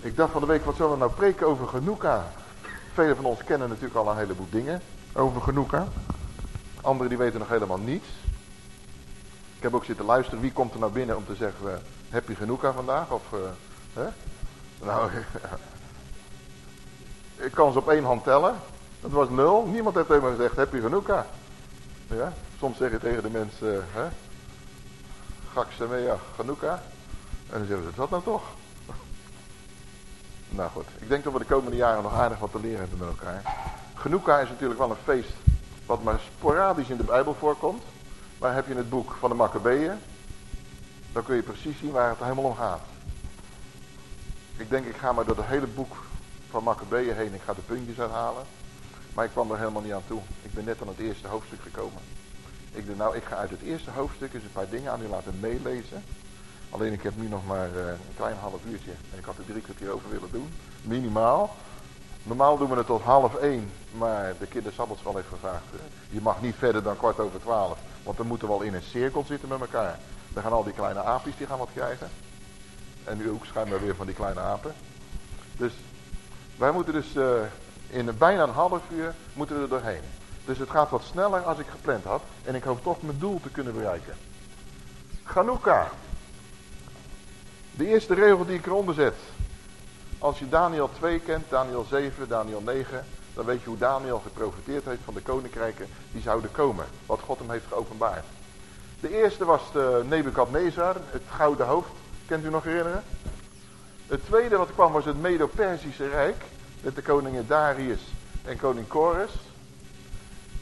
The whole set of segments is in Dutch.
Ik dacht van de week, wat zullen we nou preken over Genoeka? Velen van ons kennen natuurlijk al een heleboel dingen over Genoeka. Anderen die weten nog helemaal niets. Ik heb ook zitten luisteren, wie komt er nou binnen om te zeggen, uh, heb je Genoeka vandaag? Of, uh, hè? Nou, ik kan ze op één hand tellen. Dat was nul. Niemand heeft tegen gezegd, heb je Genoeka? Ja? Soms zeg je tegen de mensen, uh, hè? Gaksemea Genoeka. En dan zeggen ze, wat nou toch? Nou goed, ik denk dat we de komende jaren nog aardig wat te leren hebben met elkaar. Genoeka is natuurlijk wel een feest wat maar sporadisch in de Bijbel voorkomt. Maar heb je het boek van de Maccabeeën, dan kun je precies zien waar het helemaal om gaat. Ik denk, ik ga maar door het hele boek van Maccabeeën heen. Ik ga de puntjes uithalen. Maar ik kwam er helemaal niet aan toe. Ik ben net aan het eerste hoofdstuk gekomen. Ik dacht, nou, ik ga uit het eerste hoofdstuk eens een paar dingen aan u laten meelezen. Alleen ik heb nu nog maar uh, een klein half uurtje. En ik had er drie kwartier over willen doen. Minimaal. Normaal doen we het tot half één. Maar de kindersabbatschool heeft gevraagd. Uh, je mag niet verder dan kwart over twaalf. Want dan moeten we wel in een cirkel zitten met elkaar. Dan gaan al die kleine aapjes die gaan wat krijgen. En nu ook schijnbaar weer van die kleine apen. Dus wij moeten dus uh, in bijna een half uur moeten we er doorheen. Dus het gaat wat sneller als ik gepland had. En ik hoop toch mijn doel te kunnen bereiken. Chanukka. De eerste regel die ik eronder zet. Als je Daniel 2 kent, Daniel 7, Daniel 9. Dan weet je hoe Daniel geprofiteerd heeft van de koninkrijken die zouden komen. Wat God hem heeft geopenbaard. De eerste was de Nebukadnezar, het gouden hoofd. Kent u nog herinneren? Het tweede wat kwam was het Medo-Persische Rijk. Met de koningen Darius en koning Kores.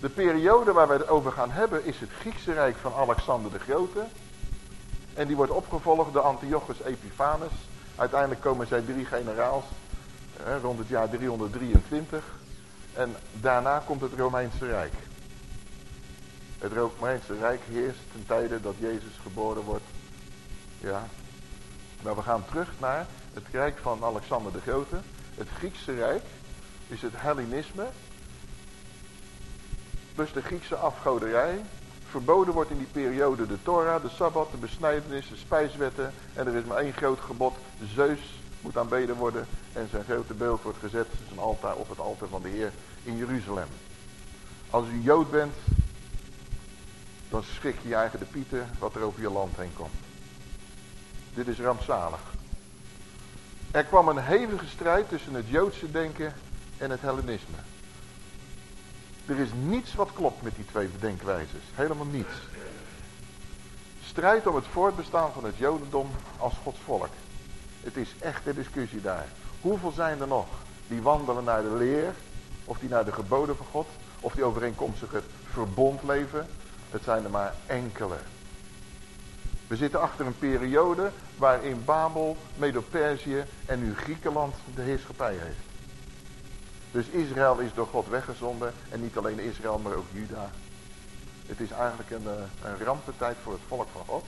De periode waar wij het over gaan hebben is het Griekse Rijk van Alexander de Grote. En die wordt opgevolgd door Antiochus Epiphanes. Uiteindelijk komen zij drie generaals hè, rond het jaar 323. En daarna komt het Romeinse Rijk. Het Romeinse Rijk heerst ten tijde dat Jezus geboren wordt. Ja. Maar we gaan terug naar het Rijk van Alexander de Grote. Het Griekse Rijk is het Hellenisme. Plus de Griekse afgoderij Verboden wordt in die periode de Torah, de Sabbat, de besnijdenis, de spijswetten. En er is maar één groot gebod. Zeus moet aanbeden worden. En zijn grote beeld wordt gezet, zijn altaar op het altaar van de Heer in Jeruzalem. Als u Jood bent, dan schrik je eigen de pieten wat er over je land heen komt. Dit is rampzalig. Er kwam een hevige strijd tussen het Joodse denken en het Hellenisme. Er is niets wat klopt met die twee denkwijzes. Helemaal niets. Strijd om het voortbestaan van het jodendom als Gods volk. Het is echt een discussie daar. Hoeveel zijn er nog die wandelen naar de leer, of die naar de geboden van God, of die overeenkomstig het verbond leven? Het zijn er maar enkele. We zitten achter een periode waarin Babel, Medo-Perzië en nu Griekenland de heerschappij heeft. Dus Israël is door God weggezonden. En niet alleen Israël, maar ook Juda. Het is eigenlijk een, eh, een rampentijd voor het volk van God.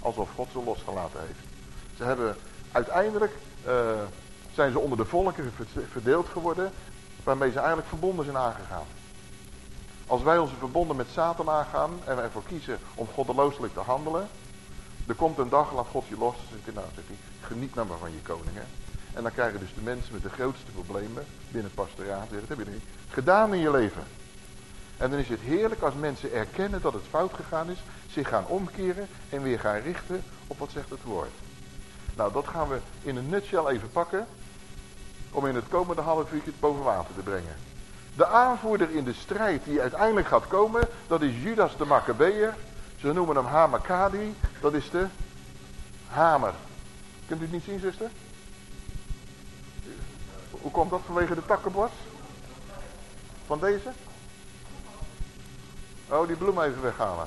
Alsof God ze losgelaten heeft. Ze hebben uiteindelijk uh, zijn ze onder de volkeren verdeeld geworden. Waarmee ze eigenlijk verbonden zijn aangegaan. Als wij onze verbonden met Satan aangaan en wij ervoor kiezen om goddelooselijk te handelen. Er komt een dag, laat God je los. Dan nou, zegt hij, geniet nou maar van je koningen. En dan krijgen dus de mensen met de grootste problemen binnen het pastoraat. Dat heb je niet gedaan in je leven. En dan is het heerlijk als mensen erkennen dat het fout gegaan is. Zich gaan omkeren en weer gaan richten op wat zegt het woord. Nou, dat gaan we in een nutshell even pakken. Om in het komende half uurtje het boven water te brengen. De aanvoerder in de strijd die uiteindelijk gaat komen, dat is Judas de Maccabeer. Ze noemen hem Hamakadi. Dat is de hamer. Kunt u het niet zien, zuster? Hoe komt dat vanwege de takkenbos? Van deze? Oh, die bloem even weghalen.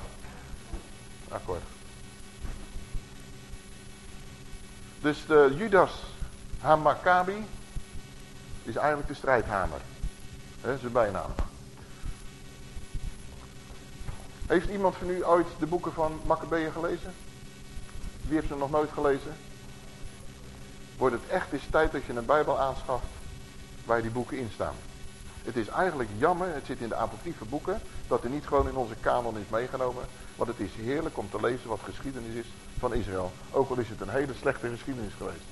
Akkoord. Dus de Judas Hamakabi is eigenlijk de strijdhamer. Dat is zijn bijnaam. Heeft iemand van u ooit de boeken van Maccabeeën gelezen? Wie heeft ze nog nooit gelezen? Wordt het echt eens tijd dat je een Bijbel aanschaft waar die boeken in staan. Het is eigenlijk jammer, het zit in de apocryfe boeken, dat er niet gewoon in onze kanon is meegenomen. Want het is heerlijk om te lezen wat geschiedenis is van Israël. Ook al is het een hele slechte geschiedenis geweest.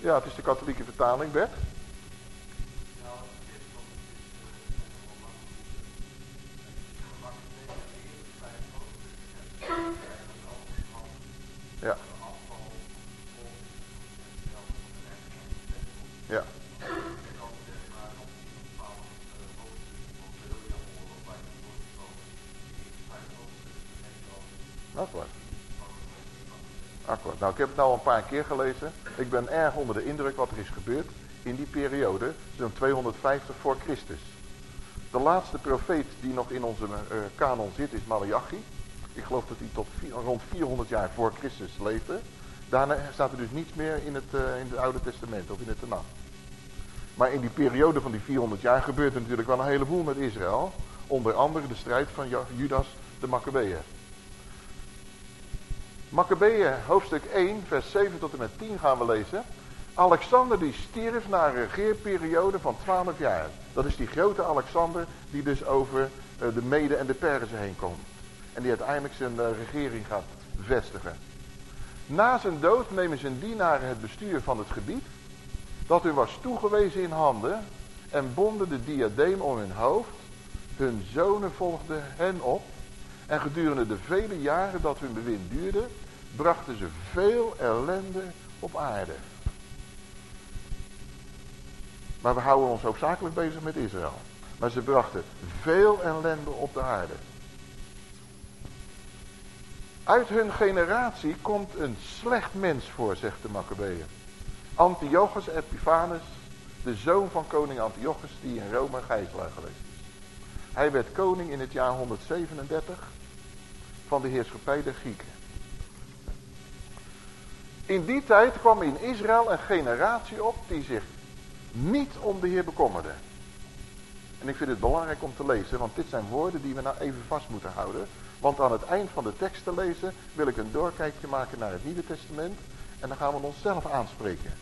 Ja, het is de katholieke vertaling, Bert. Heb het nou een paar keer gelezen. Ik ben erg onder de indruk wat er is gebeurd in die periode, zo'n 250 voor Christus. De laatste profeet die nog in onze uh, kanon zit is Malachi. Ik geloof dat hij tot rond 400 jaar voor Christus leefde. Daarna staat er dus niets meer in het, uh, in het Oude Testament of in het Tenach. Maar in die periode van die 400 jaar gebeurt er natuurlijk wel een heleboel met Israël. Onder andere de strijd van Judas de Maccabeeën. Maccabeeën hoofdstuk 1 vers 7 tot en met 10 gaan we lezen. Alexander die stierf na een regeerperiode van 12 jaar. Dat is die grote Alexander die dus over eh, de Mede en de Perzen heen komt. En die uiteindelijk zijn uh, regering gaat vestigen. Na zijn dood nemen zijn dienaren het bestuur van het gebied. Dat hun was toegewezen in handen. En bonden de diadeem om hun hoofd. Hun zonen volgden hen op. En gedurende de vele jaren dat hun bewind duurde. Brachten ze veel ellende op aarde. Maar we houden ons hoofdzakelijk bezig met Israël. Maar ze brachten veel ellende op de aarde. Uit hun generatie komt een slecht mens voor, zegt de Maccabeeën. Antiochus Epiphanes, de zoon van koning Antiochus, die in Rome gijzelaar geweest. Hij werd koning in het jaar 137 van de heerschappij der Grieken. In die tijd kwam in Israël een generatie op die zich niet om de Heer bekommerde. En ik vind het belangrijk om te lezen, want dit zijn woorden die we nou even vast moeten houden. Want aan het eind van de tekst te lezen wil ik een doorkijkje maken naar het Nieuwe Testament. En dan gaan we onszelf aanspreken.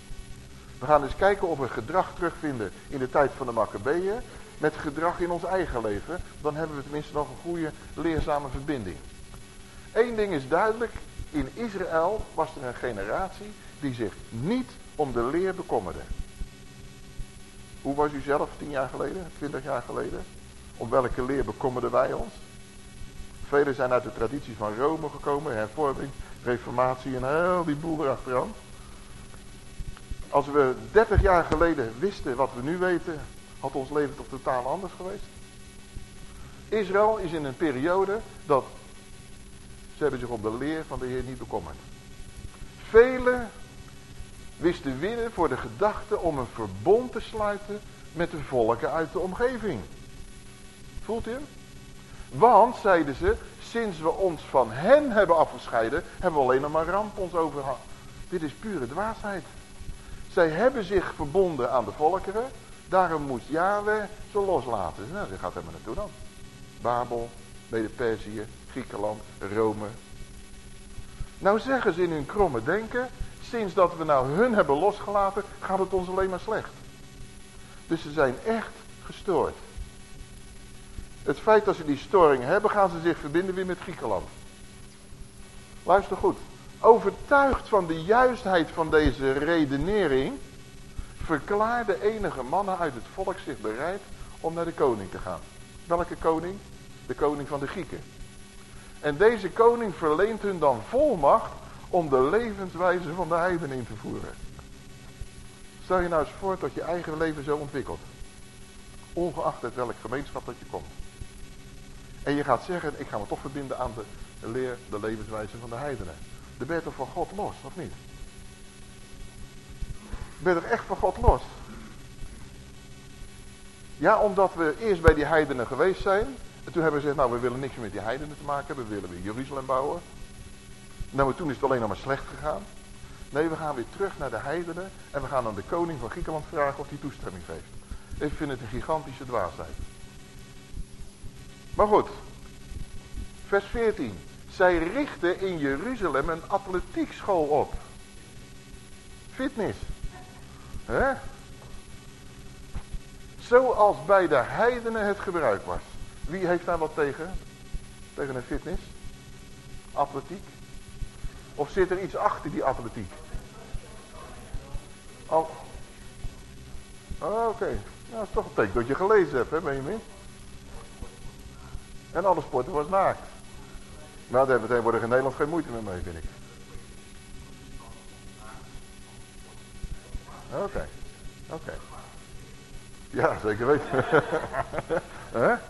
We gaan eens kijken of we gedrag terugvinden in de tijd van de Maccabeeën. Met gedrag in ons eigen leven. Dan hebben we tenminste nog een goede leerzame verbinding. Eén ding is duidelijk. In Israël was er een generatie die zich niet om de leer bekommerde. Hoe was u zelf tien jaar geleden, twintig jaar geleden? Om welke leer bekommerden wij ons? Velen zijn uit de traditie van Rome gekomen, hervorming, reformatie en heel die boel erachteraan. Als we 30 jaar geleden wisten wat we nu weten, had ons leven toch totaal anders geweest. Israël is in een periode dat ze hebben zich op de leer van de Heer niet bekommerd. Velen wisten winnen voor de gedachte om een verbond te sluiten met de volken uit de omgeving. Voelt u? Want, zeiden ze, sinds we ons van hen hebben afgescheiden, hebben we alleen nog maar ramp ons overhand. Dit is pure dwaasheid. Zij hebben zich verbonden aan de volkeren, daarom moest Yahweh ze loslaten. Nou, ze gaat helemaal naartoe dan. Babel, Mede-Perzië, Griekenland, Rome. Nou zeggen ze in hun kromme denken, sinds dat we nou hun hebben losgelaten, gaat het ons alleen maar slecht. Dus ze zijn echt gestoord. Het feit dat ze die storing hebben, gaan ze zich verbinden weer met Griekenland. Luister goed. Overtuigd van de juistheid van deze redenering, verklaarden enige mannen uit het volk zich bereid om naar de koning te gaan. Welke koning? De koning van de Grieken. En deze koning verleent hun dan volmacht om de levenswijze van de heiden in te voeren. Stel je nou eens voor dat je eigen leven zo ontwikkelt. Ongeacht uit welk gemeenschap dat je komt. En je gaat zeggen, ik ga me toch verbinden aan de leer, de levenswijze van de heidenen. Ben je toch van God los, of niet? Ben je toch echt van God los? Ja, omdat we eerst bij die heidenen geweest zijn. En toen hebben we gezegd, nou we willen niks meer met die heidenen te maken hebben. We willen weer Jeruzalem bouwen. Nou, maar toen is het alleen nog maar slecht gegaan. Nee, we gaan weer terug naar de heidenen. En we gaan aan de koning van Griekenland vragen of hij toestemming geeft. Ik vind het een gigantische dwaasheid. Maar goed, Vers 14. Zij richten in Jeruzalem een atletiekschool op. Fitness. Hè? Zoals bij de heidenen het gebruik was. Wie heeft daar wat tegen? Tegen een fitness? Atletiek? Of zit er iets achter die atletiek? Oh, oh oké. Nou, dat is toch een teken dat je gelezen hebt, hè, Benjamin? En alle sporten was naakt. Maar daar hebben we in Nederland geen moeite meer mee, vind ik. Oké, oké. Ja, zeker weten.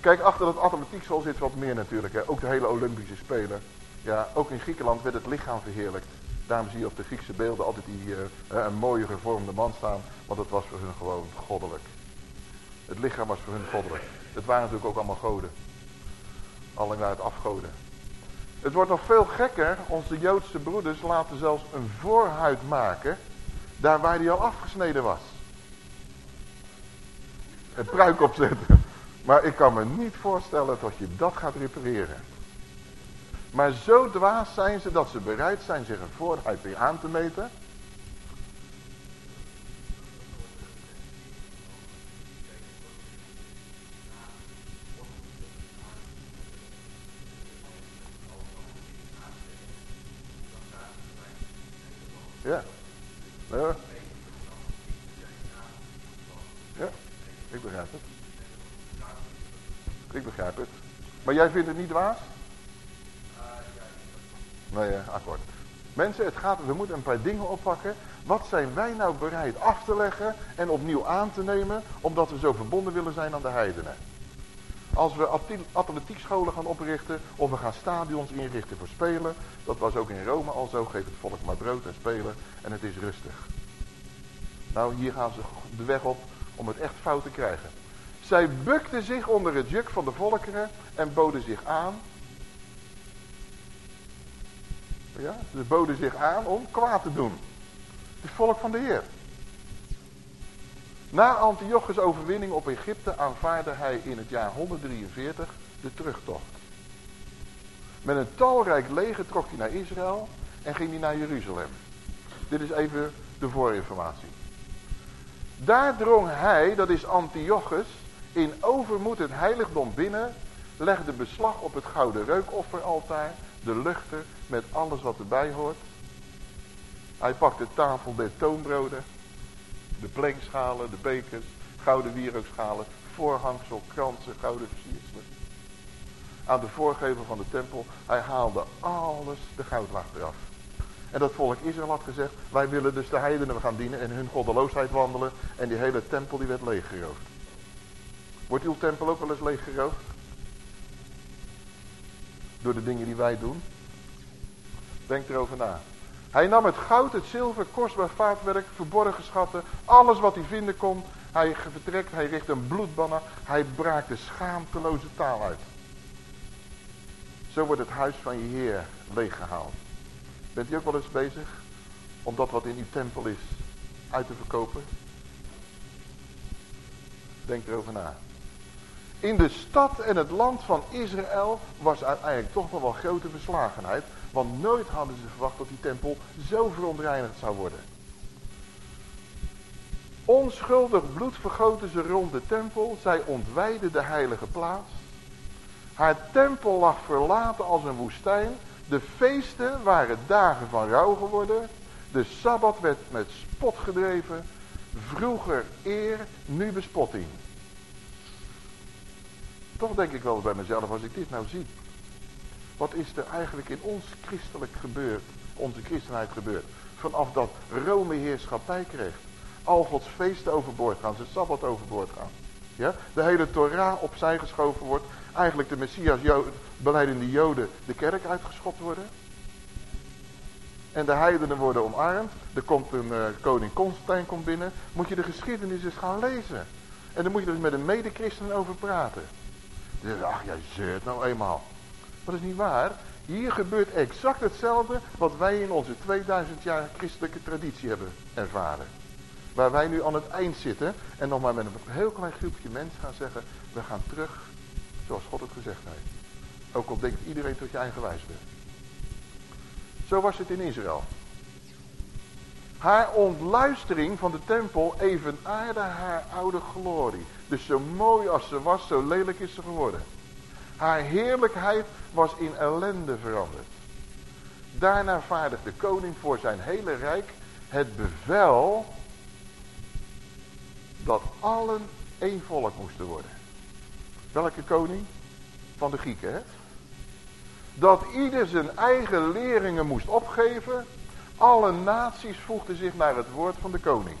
Kijk, achter dat atletiekzool zit wat meer natuurlijk. Hè. Ook de hele Olympische Spelen. Ja, ook in Griekenland werd het lichaam verheerlijkt. Daarom zie je op de Griekse beelden altijd die, uh, een mooie gevormde man staan. Want het was voor hun gewoon goddelijk. Het lichaam was voor hun goddelijk. Het waren natuurlijk ook allemaal goden. Alleen naar het afgoden. Het wordt nog veel gekker. Onze Joodse broeders laten zelfs een voorhuid maken. Daar waar die al afgesneden was. Een pruik opzetten. Maar ik kan me niet voorstellen dat je dat gaat repareren. Maar zo dwaas zijn ze dat ze bereid zijn zich een voorhuid weer aan te meten. Jij vindt het niet waar? Nee, akkoord. Mensen, het gaat, we moeten een paar dingen oppakken. Wat zijn wij nou bereid af te leggen en opnieuw aan te nemen, omdat we zo verbonden willen zijn aan de heidenen? Als we atletiekscholen gaan oprichten of we gaan stadions inrichten voor spelen, dat was ook in Rome al zo, geef het volk maar brood en spelen en het is rustig. Nou, hier gaan ze de weg op om het echt fout te krijgen. Zij bukten zich onder het juk van de volkeren en boden zich aan. Ja, ze boden zich aan om kwaad te doen. Het volk van de Heer. Na Antiochus overwinning op Egypte aanvaarde hij in het jaar 143 de terugtocht. Met een talrijk leger trok hij naar Israël en ging hij naar Jeruzalem. Dit is even de voorinformatie. Daar drong hij, dat is Antiochus, in overmoed het heiligdom binnen, legde beslag op het gouden reukofferaltaar, de luchter met alles wat erbij hoort. Hij pakte de tafel der toonbroden, de plenkschalen, de bekers, gouden wierookschalen, voorhangsel, kransen, gouden versierselen. Aan de voorgevel van de tempel, hij haalde alles de goudlaag eraf. En dat volk Israël had gezegd, wij willen dus de heidenen gaan dienen en hun goddeloosheid wandelen. En die hele tempel die werd leeggeroofd. Wordt uw tempel ook wel eens leeggeroofd? Door de dingen die wij doen? Denk erover na. Hij nam het goud, het zilver, kostbaar vaatwerk, verborgen schatten, alles wat hij vinden kon. Hij vertrekt, hij richt een bloedbanner, hij braakt de schaamteloze taal uit. Zo wordt het huis van je Heer leeggehaald. Bent u ook wel eens bezig om dat wat in uw tempel is uit te verkopen? Denk erover na. In de stad en het land van Israël was uiteindelijk toch nog wel grote verslagenheid. Want nooit hadden ze verwacht dat die tempel zo verontreinigd zou worden. Onschuldig bloed vergoten ze rond de tempel. Zij ontwijden de heilige plaats. Haar tempel lag verlaten als een woestijn. De feesten waren dagen van rouw geworden. De Sabbat werd met spot gedreven. Vroeger eer, nu bespotting. Toch denk ik wel bij mezelf, als ik dit nou zie. Wat is er eigenlijk in ons christelijk gebeurd, onze christenheid gebeurd? Vanaf dat Rome heerschappij kreeg. Al Gods feesten overboord gaan, zijn Sabbat overboord gaan. Ja? De hele Torah opzij geschoven wordt. Eigenlijk de Messias, beleidende Joden, de kerk uitgeschopt worden. En de heidenen worden omarmd. Er komt een uh, koning Constantijn komt binnen. Moet je de geschiedenis eens gaan lezen. En dan moet je er dus met een medechristen over praten. Ach, jij zeurt nou eenmaal. Maar dat is niet waar. Hier gebeurt exact hetzelfde wat wij in onze 2000 jaar christelijke traditie hebben ervaren. Waar wij nu aan het eind zitten en nog maar met een heel klein groepje mensen gaan zeggen, we gaan terug zoals God het gezegd heeft. Ook al denkt iedereen tot je eigen wijs bent. Zo was het in Israël. Haar ontluistering van de tempel evenaarde haar oude glorie. Dus zo mooi als ze was, zo lelijk is ze geworden. Haar heerlijkheid was in ellende veranderd. Daarna vaardigde de koning voor zijn hele rijk het bevel dat allen één volk moesten worden. Welke koning? Van de Grieken, hè? Dat ieder zijn eigen leringen moest opgeven. Alle naties voegden zich naar het woord van de koning.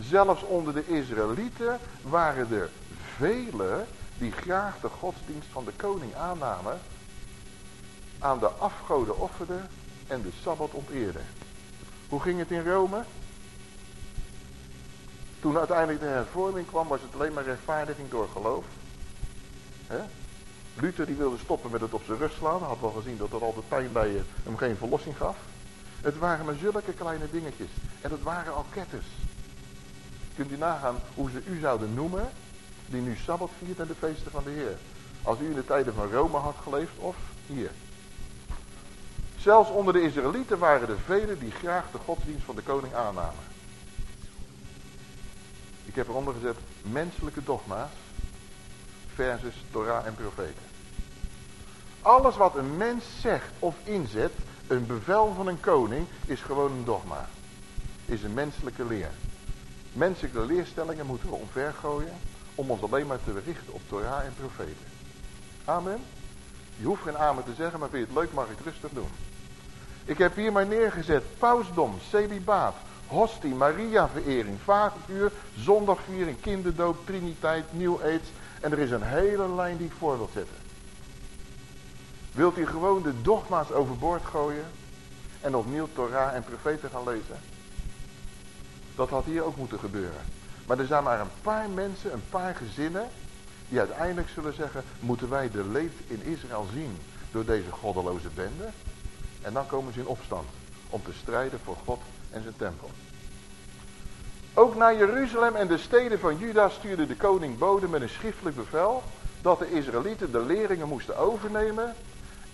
Zelfs onder de Israëlieten waren er velen die graag de godsdienst van de koning aannamen, aan de afgoden offerden en de Sabbat onteerden. Hoe ging het in Rome? Toen uiteindelijk de hervorming kwam, was het alleen maar rechtvaardiging door geloof. He? Luther die wilde stoppen met het op zijn rug slaan. Had wel gezien dat dat altijd pijn bij je hem geen verlossing gaf. Het waren maar zulke kleine dingetjes. En dat waren al ketters. Kunt u nagaan hoe ze u zouden noemen, die nu Sabbat viert en de feesten van de Heer. Als u in de tijden van Rome had geleefd of hier. Zelfs onder de Israëlieten waren er velen die graag de godsdienst van de koning aannamen. Ik heb eronder gezet menselijke dogma's versus Torah en profeten. Alles wat een mens zegt of inzet, een bevel van een koning, is gewoon een dogma. Is een menselijke leer. Menselijke leerstellingen moeten we omvergooien om ons alleen maar te richten op Torah en profeten. Amen. Je hoeft geen amen te zeggen, maar vind je het leuk, mag je het rustig doen. Ik heb hier maar neergezet pausdom, celibaat, hostie, Maria-verering, vagevuur, zondagviering, kinderdoop, triniteit, nieuw aids. En er is een hele lijn die ik voor wil zetten. Wilt u gewoon de dogma's overboord gooien en opnieuw Torah en profeten gaan lezen? Dat had hier ook moeten gebeuren. Maar er zijn maar een paar mensen, een paar gezinnen, die uiteindelijk zullen zeggen, moeten wij de leed in Israël zien door deze goddeloze bende? En dan komen ze in opstand om te strijden voor God en zijn tempel. Ook naar Jeruzalem en de steden van Juda stuurde de koning Bode met een schriftelijk bevel dat de Israëlieten de leringen moesten overnemen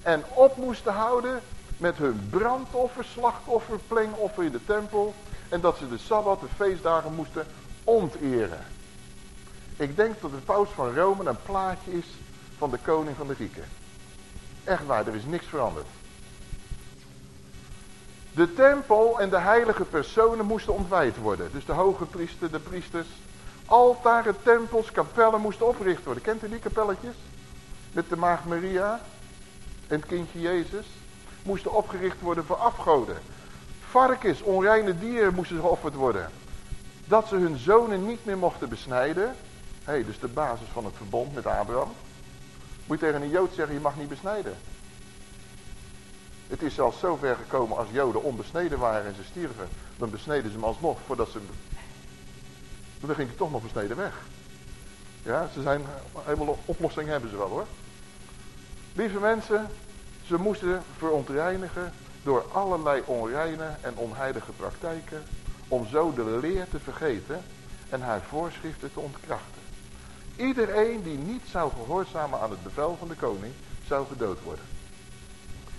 en op moesten houden met hun brandoffer, slachtoffer, plengoffer in de tempel en dat ze de Sabbat, de feestdagen moesten onteren. Ik denk dat de paus van Rome een plaatje is van de koning van de Grieken. Echt waar, er is niks veranderd. De tempel en de heilige personen moesten ontwijd worden. Dus de hoge priester, de priesters. Altaren, tempels, kapellen moesten opgericht worden. Kent u die kapelletjes? Met de maagd Maria en het kindje Jezus. Moesten opgericht worden voor afgoden. Varkens, onreine dieren moesten geofferd worden. Dat ze hun zonen niet meer mochten besnijden. Hé, hey, dus de basis van het verbond met Abraham. Moet je tegen een Jood zeggen, je mag niet besnijden. Het is zelfs zo ver gekomen als Joden onbesneden waren en ze stierven. Dan besneden ze hem alsnog voordat ze... Dan ging hij toch nog besneden weg. Ja, ze zijn helemaal oplossing hebben ze wel hoor. Lieve mensen, ze moesten verontreinigen door allerlei onreine en onheilige praktijken. Om zo de leer te vergeten en haar voorschriften te ontkrachten. Iedereen die niet zou gehoorzamen aan het bevel van de koning, zou gedood worden.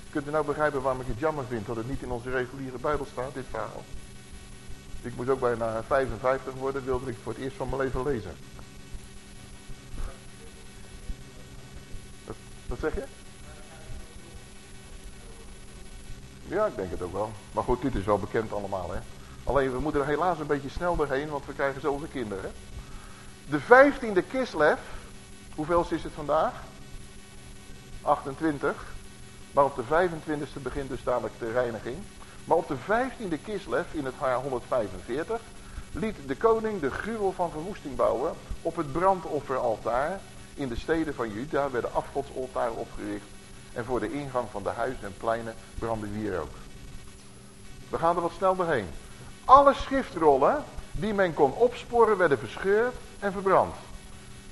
Kunt u nou begrijpen waarom ik het jammer vind dat het niet in onze reguliere Bijbel staat, dit verhaal? Ik moest ook bijna 55 worden, wilde ik voor het eerst van mijn leven lezen. Wat, zeg je? Ja, ik denk het ook wel. Maar goed, dit is wel bekend allemaal, hè. Alleen, we moeten er helaas een beetje snel doorheen, want we krijgen zo onze kinderen. De vijftiende Kislev, hoeveel is het vandaag? 28. Maar op de 25e begint dus dadelijk de reiniging. Maar op de 15e Kislev in het jaar 145 liet de koning de gruwel van verwoesting bouwen op het brandofferaltaar. In de steden van Juda werden afgodsaltaren opgericht en voor de ingang van de huizen en pleinen brandde wierook. We gaan er wat snel doorheen. Alle schriftrollen die men kon opsporen werden verscheurd en verbrand.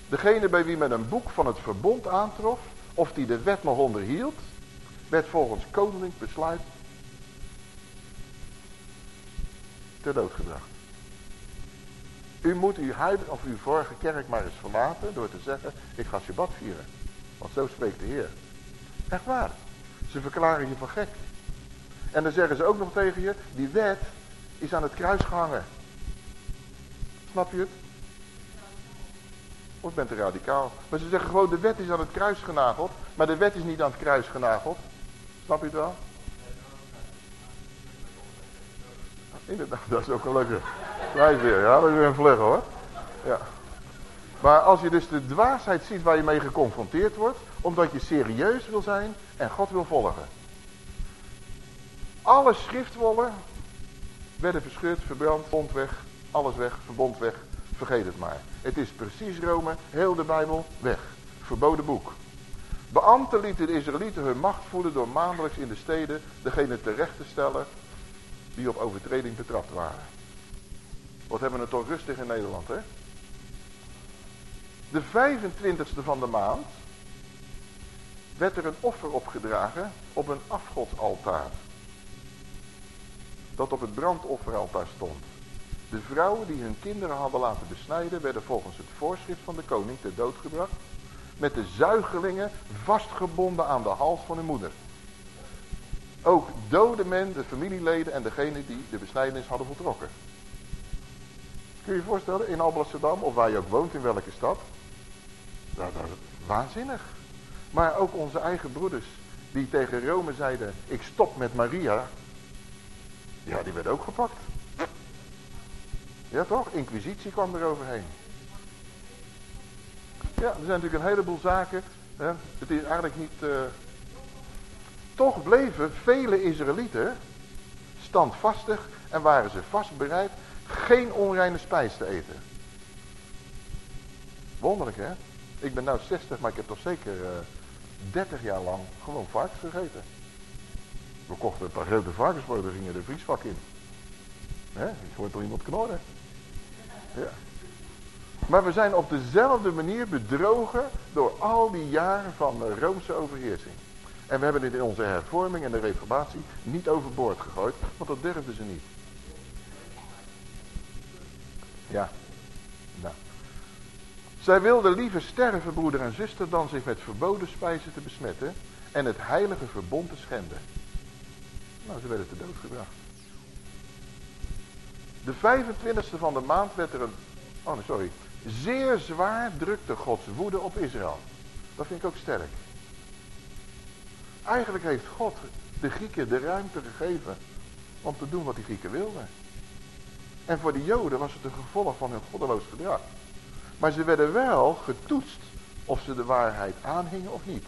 Degene bij wie men een boek van het verbond aantrof, of die de wet nog onderhield, werd volgens koninklijk besluit ter dood gebracht. U moet uw huidige of uw vorige kerk maar eens verlaten door te zeggen, ik ga Shabbat vieren. Want zo spreekt de Heer. Echt waar. Ze verklaren je van gek. En dan zeggen ze ook nog tegen je, die wet is aan het kruis gehangen. Snap je het? Of bent u radicaal? Maar ze zeggen gewoon, de wet is aan het kruis genageld. Maar de wet is niet aan het kruis genageld. Snap je het wel? Inderdaad, dat is ook een Wijs weer, ja, dat is weer een vlug hoor. Ja. Maar als je dus de dwaasheid ziet waar je mee geconfronteerd wordt, omdat je serieus wil zijn en God wil volgen. Alle schriftwollen werden verscheurd, verbrand, bond weg, alles weg, verbond weg, vergeet het maar. Het is precies Rome, heel de Bijbel, weg. Verboden boek. Beambten lieten de Israëlieten hun macht voelen door maandelijks in de steden degene terecht te stellen die op overtreding betrapt waren. Wat hebben we het toch rustig in Nederland, hè? De 25ste van de maand werd er een offer opgedragen op een afgodsaltaar. Dat op het brandofferaltaar stond. De vrouwen die hun kinderen hadden laten besnijden werden volgens het voorschrift van de koning ter dood gebracht. Met de zuigelingen vastgebonden aan de hals van hun moeder. Ook dode men, de familieleden en degene die de besnijdenis hadden voltrokken. Kun je je voorstellen, in Alblasserdam, of waar je ook woont, in welke stad. Dat, dat, waanzinnig. Maar ook onze eigen broeders, die tegen Rome zeiden, ik stop met Maria. Ja, die werden ook gepakt. Ja toch? Inquisitie kwam er overheen. Ja, er zijn natuurlijk een heleboel zaken. Hè. Het is eigenlijk niet... Uh... Toch bleven vele Israëlieten standvastig en waren ze vastbereid geen onreine spijs te eten. Wonderlijk hè? Ik ben nu 60, maar ik heb toch zeker uh, eh, 30 jaar lang gewoon varkens gegeten. We kochten een paar grote varkensbroden, gingen de vriesvak in. Hè? Ik hoor toch iemand knorren? Ja. Maar we zijn op dezelfde manier bedrogen door al die jaren van de Roomse overheersing. En we hebben dit in onze hervorming en de reformatie niet overboord gegooid, want dat durfden ze niet. Ja. Nou. Zij wilden liever sterven, broeder en zuster, dan zich met verboden spijzen te besmetten en het heilige verbond te schenden. Nou, ze werden te dood gebracht. De 25e van de maand werd er een, oh nee, sorry, zeer zwaar drukte Gods woede op Israël. Dat vind ik ook sterk. Eigenlijk heeft God de Grieken de ruimte gegeven om te doen wat die Grieken wilden. En voor de Joden was het een gevolg van hun goddeloos gedrag. Maar ze werden wel getoetst of ze de waarheid aanhingen of niet.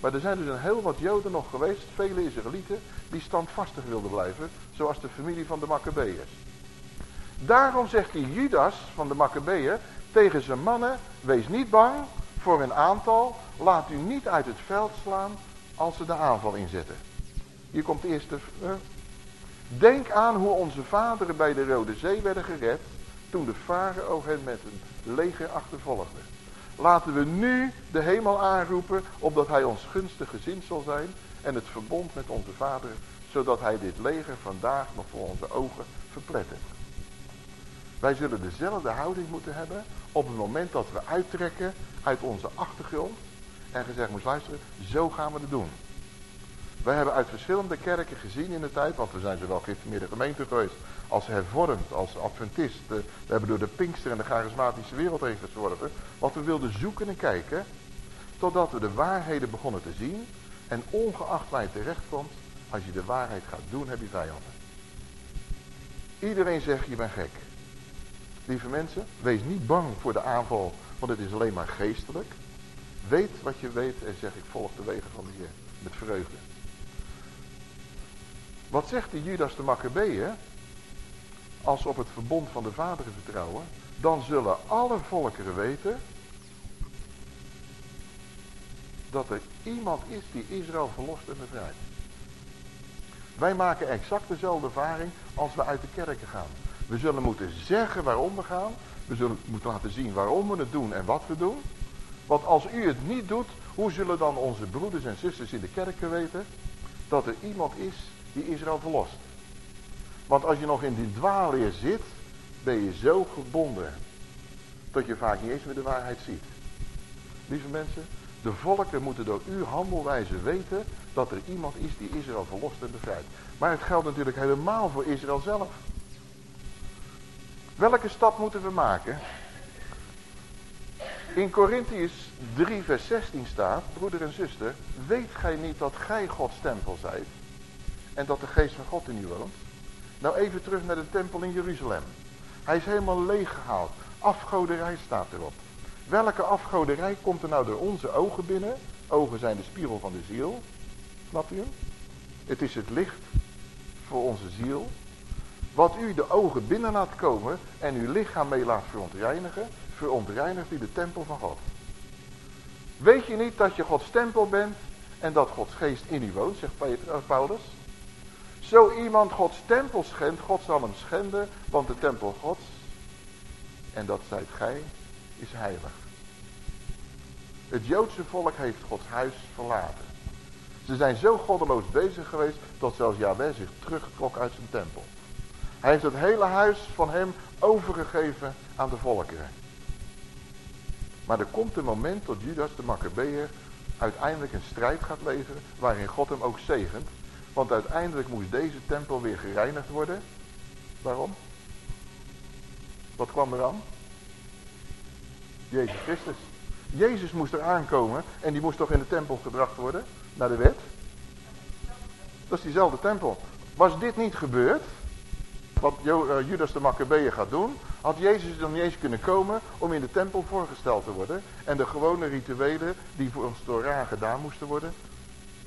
Maar er zijn dus een heel wat Joden nog geweest, vele Israëlieten, die standvastig wilden blijven, zoals de familie van de Maccabeërs. Daarom zegt die Judas van de Maccabeeën tegen zijn mannen, wees niet bang voor een aantal, laat u niet uit het veld slaan als ze de aanval inzetten. Hier komt de eerste. Denk aan hoe onze vaderen bij de Rode Zee werden gered toen de farao hen met een leger achtervolgde. Laten we nu de hemel aanroepen, opdat hij ons gunstig gezind zal zijn en het verbond met onze vaderen, zodat hij dit leger vandaag nog voor onze ogen verplettert. Wij zullen dezelfde houding moeten hebben op het moment dat we uittrekken uit onze achtergrond en gezegd moet luisteren, zo gaan we het doen. Wij hebben uit verschillende kerken gezien in de tijd, want we zijn zowel geïnformeerde gemeente geweest als hervormd, als adventist. We hebben door de Pinkster en de charismatische wereld heen gezworven. Wat we wilden zoeken en kijken, totdat we de waarheden begonnen te zien. En ongeacht waar je terecht komt, als je de waarheid gaat doen, heb je vijanden. Iedereen zegt, je bent gek. Lieve mensen, wees niet bang voor de aanval, want het is alleen maar geestelijk. Weet wat je weet en zeg ik volg de wegen van de Heer met vreugde. Wat zegt die Judas de Maccabeeën? Als ze op het verbond van de vaderen vertrouwen, dan zullen alle volkeren weten dat er iemand is die Israël verlost en bevrijdt. Wij maken exact dezelfde ervaring als we uit de kerken gaan. We zullen moeten zeggen waarom we gaan. We zullen moeten laten zien waarom we het doen en wat we doen. Want als u het niet doet, hoe zullen dan onze broeders en zusters in de kerken weten dat er iemand is die Israël verlost? Want als je nog in die dwaalleer zit, ben je zo gebonden dat je vaak niet eens meer de waarheid ziet. Lieve mensen, De volken moeten door uw handelwijze weten dat er iemand is die Israël verlost en bevrijdt. Maar het geldt natuurlijk helemaal voor Israël zelf. Welke stap moeten we maken? In Korintiërs 3 vers 16 staat, broeder en zuster, weet gij niet dat gij Gods tempel zijt en dat de geest van God in u woont? Nou even terug naar de tempel in Jeruzalem. Hij is helemaal leeggehaald. Afgoderij staat erop. Welke afgoderij komt er nou door onze ogen binnen? Ogen zijn de spiegel van de ziel. Snap je? Het is het licht voor onze ziel. Wat u de ogen binnen laat komen en uw lichaam mee laat verontreinigen, verontreinigt u de tempel van God. Weet je niet dat je Gods tempel bent en dat Gods geest in u woont, zegt eh, Paulus? Zo iemand Gods tempel schendt, God zal hem schenden, want de tempel Gods, en dat zijt gij, is heilig. Het Joodse volk heeft Gods huis verlaten. Ze zijn zo goddeloos bezig geweest dat zelfs Yahweh zich terugtrok uit zijn tempel. Hij heeft het hele huis van hem overgegeven aan de volkeren. Maar er komt een moment tot Judas de Maccabeer uiteindelijk een strijd gaat leveren waarin God hem ook zegent. Want uiteindelijk moest deze tempel weer gereinigd worden. Waarom? Wat kwam er aan? Jezus Christus. Jezus moest er aankomen en die moest toch in de tempel gebracht worden, naar de wet. Dat is diezelfde tempel. Was dit niet gebeurd, wat eh, Judas de Maccabeeën gaat doen, had Jezus dan niet eens kunnen komen om in de tempel voorgesteld te worden. En de gewone rituelen die voor ons Torah gedaan moesten worden,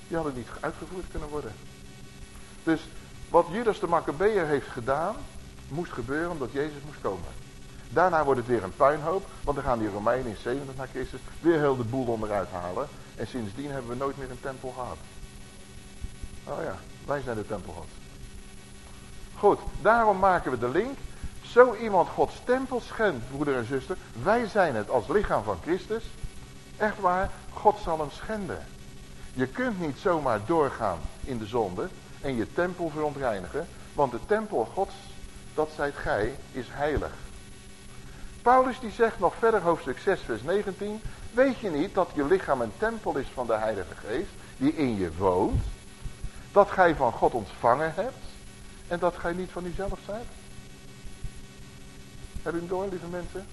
die hadden niet uitgevoerd kunnen worden. Dus wat Judas de Maccabeeën heeft gedaan, moest gebeuren omdat Jezus moest komen. Daarna wordt het weer een puinhoop, want dan gaan die Romeinen in 70 na Christus weer heel de boel onderuit halen. En sindsdien hebben we nooit meer een tempel gehad. Oh ja, wij zijn de tempel gehad. Goed, daarom maken we de link. Zo iemand Gods tempel schendt, broeder en zuster. Wij zijn het als lichaam van Christus. Echt waar, God zal hem schenden. Je kunt niet zomaar doorgaan in de zonde en je tempel verontreinigen. Want de tempel Gods, dat zijt gij, is heilig. Paulus die zegt nog verder hoofdstuk 6 vers 19. Weet je niet dat je lichaam een tempel is van de Heilige Geest die in je woont? Dat gij van God ontvangen hebt en dat gij niet van uzelf zijt? Heb je hem door, lieve mensen?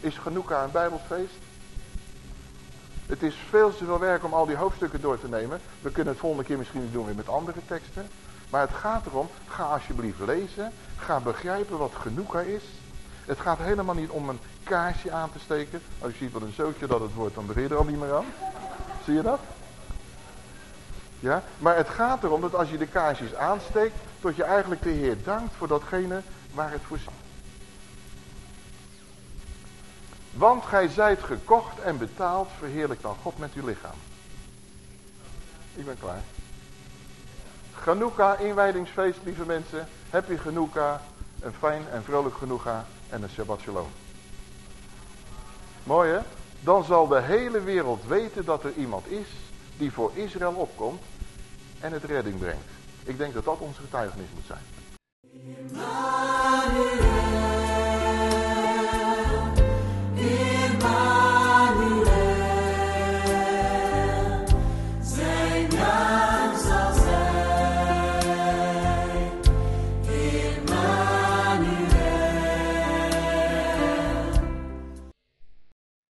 Is genoeg aan een bijbelfeest? Het is veel te veel werk om al die hoofdstukken door te nemen. We kunnen het volgende keer misschien doen weer met andere teksten. Maar het gaat erom, ga alsjeblieft lezen. Ga begrijpen wat genoeg is. Het gaat helemaal niet om een kaarsje aan te steken. Als je ziet wat een zootje dat het wordt, dan begin je er al niet meer aan. Zie je dat? Ja, maar het gaat erom dat als je de kaarsjes aansteekt, dat je eigenlijk de Heer dankt voor datgene waar het voor zit. Want gij zijt gekocht en betaald, verheerlijk dan God met uw lichaam. Ik ben klaar. Genoeka, inwijdingsfeest, lieve mensen. Happy Genoeka, een fijn en vrolijk Genoeka en een Shabbat Shalom. Mooi hè? Dan zal de hele wereld weten dat er iemand is die voor Israël opkomt en het redding brengt. Ik denk dat dat onze getuigenis moet zijn.